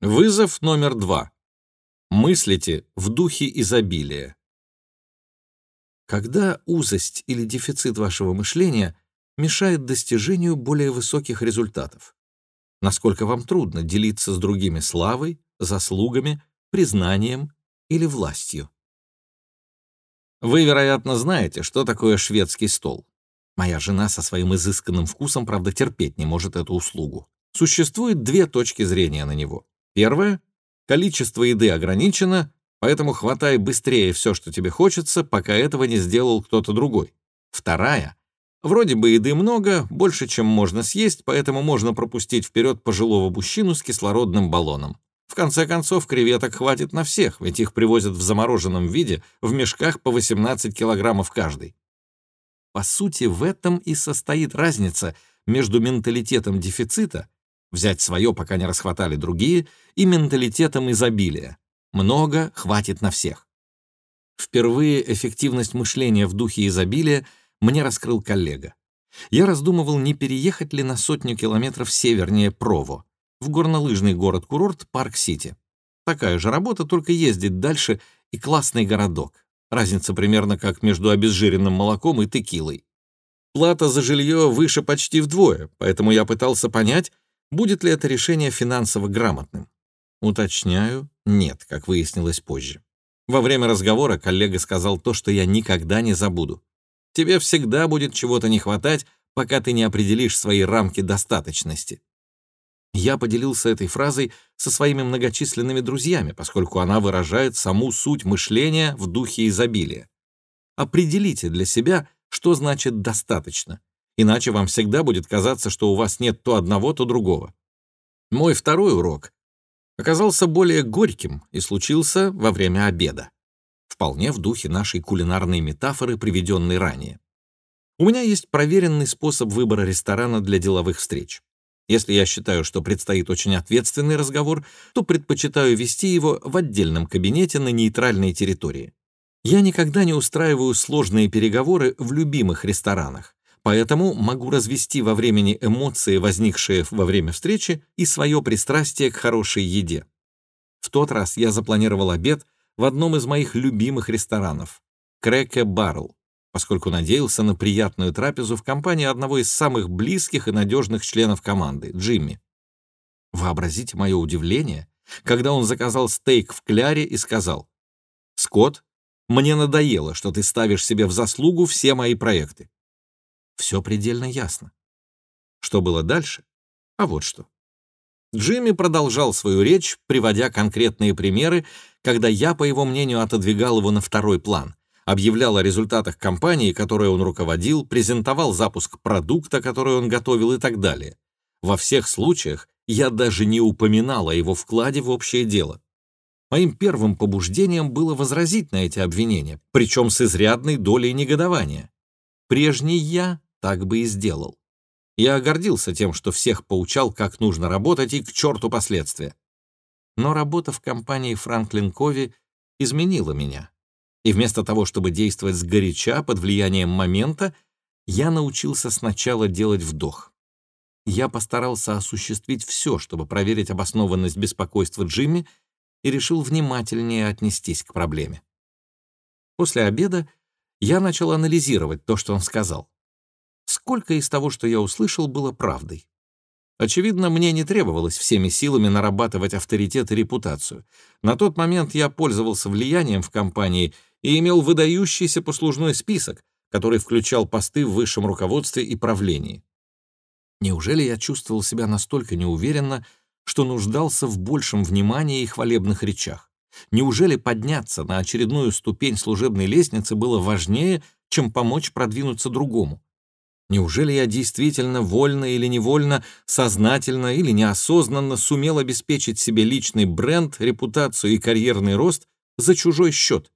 Вызов номер два. Мыслите в духе изобилия. Когда узость или дефицит вашего мышления мешает достижению более высоких результатов? Насколько вам трудно делиться с другими славой, заслугами, признанием или властью? Вы, вероятно, знаете, что такое шведский стол. Моя жена со своим изысканным вкусом, правда, терпеть не может эту услугу. Существует две точки зрения на него. Первое — количество еды ограничено, поэтому хватай быстрее все, что тебе хочется, пока этого не сделал кто-то другой. Вторая — вроде бы еды много, больше, чем можно съесть, поэтому можно пропустить вперед пожилого мужчину с кислородным баллоном. В конце концов, креветок хватит на всех, ведь их привозят в замороженном виде в мешках по 18 килограммов каждый. По сути, в этом и состоит разница между менталитетом дефицита взять свое, пока не расхватали другие, и менталитетом изобилия. Много хватит на всех. Впервые эффективность мышления в духе изобилия мне раскрыл коллега. Я раздумывал, не переехать ли на сотню километров севернее Прово, в горнолыжный город-курорт Парк-Сити. Такая же работа, только ездить дальше и классный городок. Разница примерно как между обезжиренным молоком и текилой. Плата за жилье выше почти вдвое, поэтому я пытался понять, Будет ли это решение финансово грамотным? Уточняю, нет, как выяснилось позже. Во время разговора коллега сказал то, что я никогда не забуду. Тебе всегда будет чего-то не хватать, пока ты не определишь свои рамки достаточности. Я поделился этой фразой со своими многочисленными друзьями, поскольку она выражает саму суть мышления в духе изобилия. Определите для себя, что значит «достаточно», Иначе вам всегда будет казаться, что у вас нет то одного, то другого. Мой второй урок оказался более горьким и случился во время обеда. Вполне в духе нашей кулинарной метафоры, приведенной ранее. У меня есть проверенный способ выбора ресторана для деловых встреч. Если я считаю, что предстоит очень ответственный разговор, то предпочитаю вести его в отдельном кабинете на нейтральной территории. Я никогда не устраиваю сложные переговоры в любимых ресторанах. Поэтому могу развести во времени эмоции, возникшие во время встречи, и свое пристрастие к хорошей еде. В тот раз я запланировал обед в одном из моих любимых ресторанов — Крэке Баррел, поскольку надеялся на приятную трапезу в компании одного из самых близких и надежных членов команды — Джимми. Вообразите мое удивление, когда он заказал стейк в кляре и сказал, «Скотт, мне надоело, что ты ставишь себе в заслугу все мои проекты. Все предельно ясно. Что было дальше? А вот что. Джимми продолжал свою речь, приводя конкретные примеры, когда я, по его мнению, отодвигал его на второй план, объявлял о результатах кампании, которой он руководил, презентовал запуск продукта, который он готовил и так далее. Во всех случаях я даже не упоминал о его вкладе в общее дело. Моим первым побуждением было возразить на эти обвинения, причем с изрядной долей негодования. Прежний я так бы и сделал. Я гордился тем, что всех поучал, как нужно работать, и к черту последствия. Но работа в компании Франклин Кови изменила меня. И вместо того, чтобы действовать сгоряча, под влиянием момента, я научился сначала делать вдох. Я постарался осуществить все, чтобы проверить обоснованность беспокойства Джимми, и решил внимательнее отнестись к проблеме. После обеда я начал анализировать то, что он сказал сколько из того, что я услышал, было правдой. Очевидно, мне не требовалось всеми силами нарабатывать авторитет и репутацию. На тот момент я пользовался влиянием в компании и имел выдающийся послужной список, который включал посты в высшем руководстве и правлении. Неужели я чувствовал себя настолько неуверенно, что нуждался в большем внимании и хвалебных речах? Неужели подняться на очередную ступень служебной лестницы было важнее, чем помочь продвинуться другому? Неужели я действительно вольно или невольно, сознательно или неосознанно сумел обеспечить себе личный бренд, репутацию и карьерный рост за чужой счет?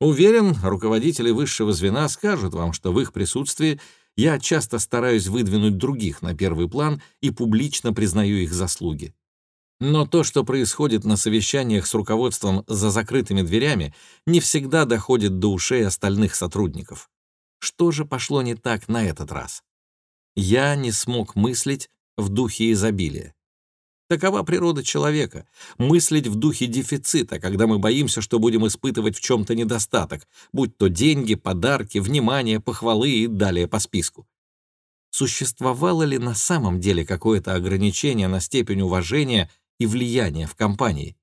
Уверен, руководители высшего звена скажут вам, что в их присутствии я часто стараюсь выдвинуть других на первый план и публично признаю их заслуги. Но то, что происходит на совещаниях с руководством за закрытыми дверями, не всегда доходит до ушей остальных сотрудников. Что же пошло не так на этот раз? Я не смог мыслить в духе изобилия. Такова природа человека — мыслить в духе дефицита, когда мы боимся, что будем испытывать в чем-то недостаток, будь то деньги, подарки, внимание, похвалы и далее по списку. Существовало ли на самом деле какое-то ограничение на степень уважения и влияния в компании?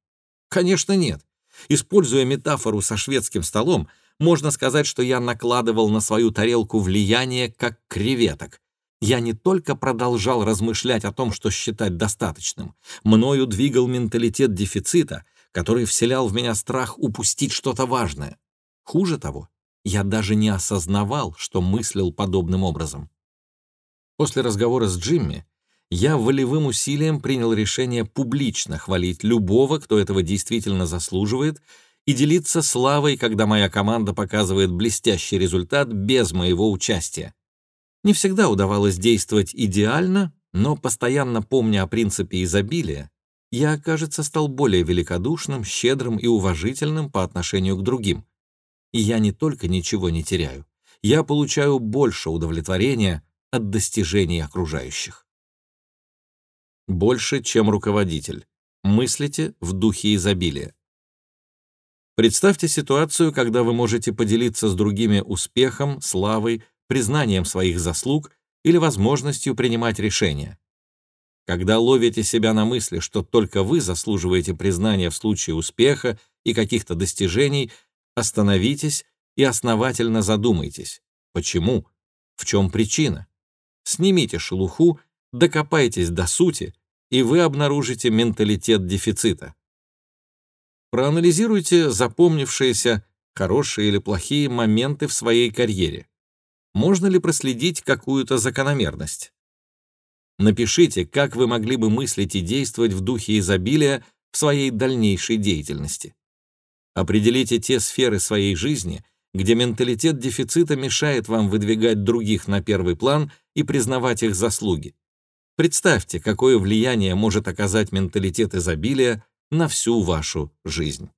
Конечно, нет. Используя метафору со шведским столом, можно сказать, что я накладывал на свою тарелку влияние как креветок, я не только продолжал размышлять о том, что считать достаточным, мною двигал менталитет дефицита, который вселял в меня страх упустить что-то важное. Хуже того, я даже не осознавал, что мыслил подобным образом. После разговора с Джимми я волевым усилием принял решение публично хвалить любого, кто этого действительно заслуживает, и делиться славой, когда моя команда показывает блестящий результат без моего участия. Не всегда удавалось действовать идеально, но постоянно помня о принципе изобилия, я, кажется, стал более великодушным, щедрым и уважительным по отношению к другим. И я не только ничего не теряю, я получаю больше удовлетворения от достижений окружающих. Больше, чем руководитель. Мыслите в духе изобилия. Представьте ситуацию, когда вы можете поделиться с другими успехом, славой, признанием своих заслуг или возможностью принимать решения. Когда ловите себя на мысли, что только вы заслуживаете признания в случае успеха и каких-то достижений, остановитесь и основательно задумайтесь, почему, в чем причина. Снимите шелуху, докопайтесь до сути, и вы обнаружите менталитет дефицита. Проанализируйте запомнившиеся хорошие или плохие моменты в своей карьере. Можно ли проследить какую-то закономерность? Напишите, как вы могли бы мыслить и действовать в духе изобилия в своей дальнейшей деятельности. Определите те сферы своей жизни, где менталитет дефицита мешает вам выдвигать других на первый план и признавать их заслуги. Представьте, какое влияние может оказать менталитет изобилия на всю вашу жизнь.